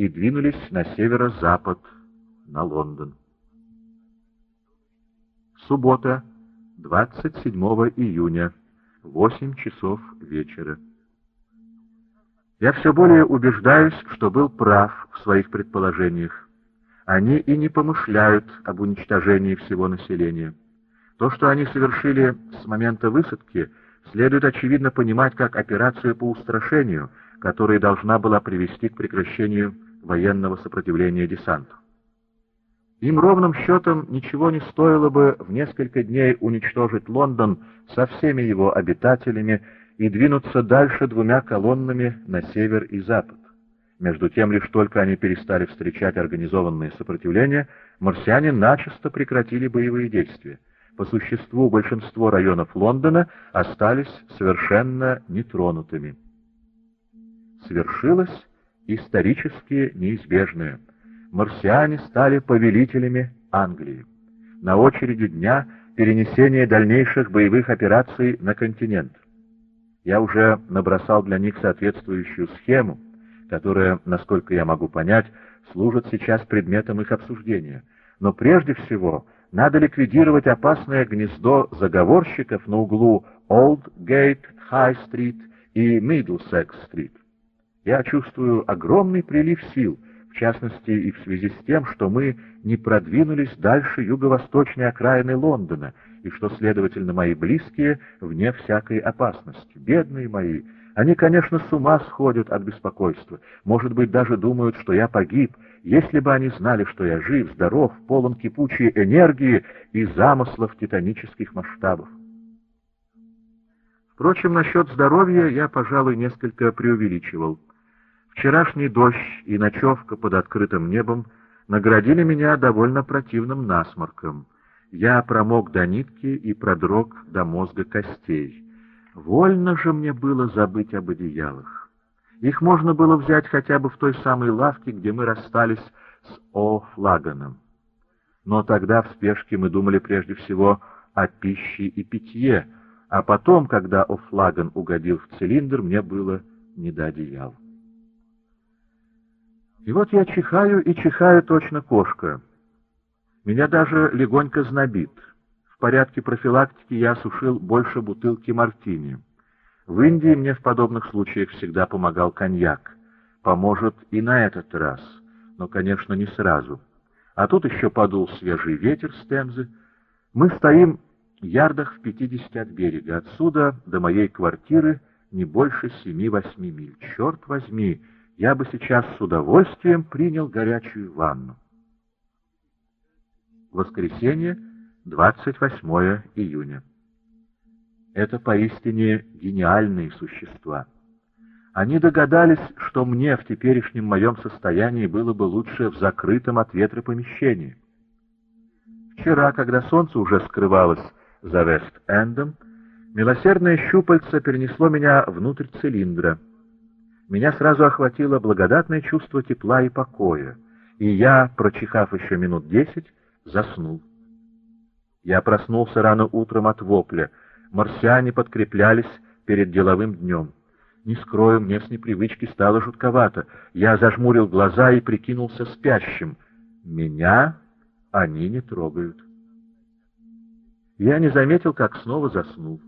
и двинулись на северо-запад, на Лондон. Суббота, 27 июня, 8 часов вечера. Я все более убеждаюсь, что был прав в своих предположениях. Они и не помышляют об уничтожении всего населения. То, что они совершили с момента высадки, следует очевидно понимать как операцию по устрашению, которая должна была привести к прекращению военного сопротивления десанту. Им ровным счетом ничего не стоило бы в несколько дней уничтожить Лондон со всеми его обитателями и двинуться дальше двумя колоннами на север и запад. Между тем, лишь только они перестали встречать организованное сопротивление, марсиане начисто прекратили боевые действия. По существу большинство районов Лондона остались совершенно нетронутыми. Свершилось исторически неизбежное. Марсиане стали повелителями Англии. На очереди дня перенесение дальнейших боевых операций на континент. Я уже набросал для них соответствующую схему, которая, насколько я могу понять, служит сейчас предметом их обсуждения. Но прежде всего надо ликвидировать опасное гнездо заговорщиков на углу Олдгейт, Хай-стрит и Мидлсекс-стрит. Я чувствую огромный прилив сил, в частности и в связи с тем, что мы не продвинулись дальше юго-восточной окраины Лондона, и что, следовательно, мои близкие вне всякой опасности. Бедные мои, они, конечно, с ума сходят от беспокойства, может быть, даже думают, что я погиб, если бы они знали, что я жив, здоров, полон кипучей энергии и замыслов титанических масштабов. Впрочем, насчет здоровья я, пожалуй, несколько преувеличивал. Вчерашний дождь и ночевка под открытым небом наградили меня довольно противным насморком. Я промок до нитки и продрог до мозга костей. Вольно же мне было забыть об одеялах. Их можно было взять хотя бы в той самой лавке, где мы расстались с О'Флаганом. Но тогда в спешке мы думали прежде всего о пище и питье, а потом, когда О'Флаган угодил в цилиндр, мне было не до одеял. И вот я чихаю и чихаю точно кошка. Меня даже легонько знобит. В порядке профилактики я осушил больше бутылки мартини. В Индии мне в подобных случаях всегда помогал коньяк. Поможет и на этот раз, но, конечно, не сразу. А тут еще подул свежий ветер с Темзы. Мы стоим ярдах в пятидесяти от берега. Отсюда до моей квартиры не больше семи-восьми миль. Черт возьми, я бы сейчас с удовольствием принял горячую ванну. Воскресенье, 28 июня. Это поистине гениальные существа. Они догадались, что мне в теперешнем моем состоянии было бы лучше в закрытом от ветра помещении. Вчера, когда солнце уже скрывалось за Вест-Эндом, милосердное щупальце перенесло меня внутрь цилиндра — меня сразу охватило благодатное чувство тепла и покоя, и я, прочихав еще минут десять, заснул. Я проснулся рано утром от вопля. Марсиане подкреплялись перед деловым днем. Не скрою, мне с непривычки стало жутковато. Я зажмурил глаза и прикинулся спящим. Меня они не трогают. Я не заметил, как снова заснул.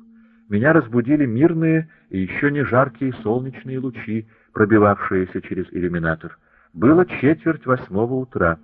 Меня разбудили мирные и еще не жаркие солнечные лучи, пробивавшиеся через иллюминатор. Было четверть восьмого утра.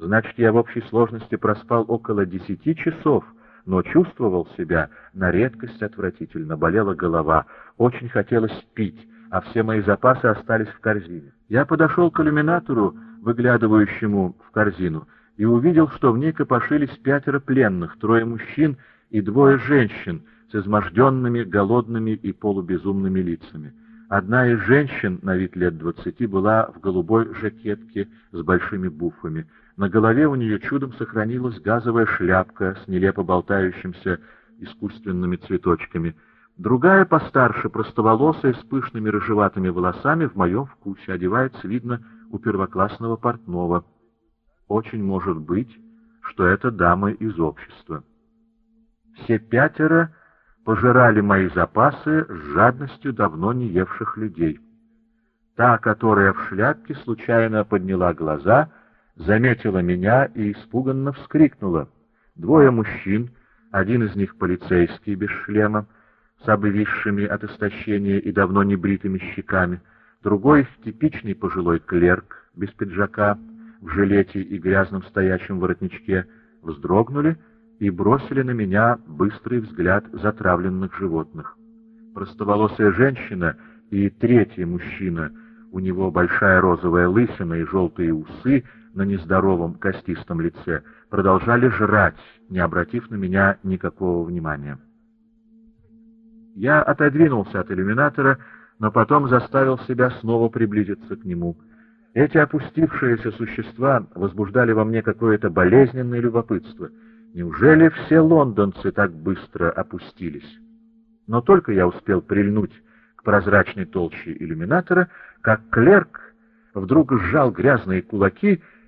Значит, я в общей сложности проспал около десяти часов, но чувствовал себя на редкость отвратительно. Болела голова, очень хотелось пить, а все мои запасы остались в корзине. Я подошел к иллюминатору, выглядывающему в корзину, и увидел, что в ней копошились пятеро пленных, трое мужчин и двое женщин — с изможденными, голодными и полубезумными лицами. Одна из женщин, на вид лет двадцати, была в голубой жакетке с большими буфами. На голове у нее чудом сохранилась газовая шляпка с нелепо болтающимся искусственными цветочками. Другая, постарше, простоволосая, с пышными рыжеватыми волосами, в моем вкусе, одевается, видно, у первоклассного портного. Очень может быть, что это дама из общества. Все пятеро пожирали мои запасы с жадностью давно не евших людей. Та, которая в шляпке, случайно подняла глаза, заметила меня и испуганно вскрикнула. Двое мужчин, один из них полицейский без шлема, с обвисшими от истощения и давно небритыми щеками, другой — типичный пожилой клерк без пиджака, в жилете и грязном стоячем воротничке, вздрогнули и бросили на меня быстрый взгляд затравленных животных. Простоволосая женщина и третий мужчина, у него большая розовая лысина и желтые усы на нездоровом костистом лице, продолжали жрать, не обратив на меня никакого внимания. Я отодвинулся от иллюминатора, но потом заставил себя снова приблизиться к нему. Эти опустившиеся существа возбуждали во мне какое-то болезненное любопытство. Неужели все лондонцы так быстро опустились? Но только я успел прильнуть к прозрачной толще иллюминатора, как клерк вдруг сжал грязные кулаки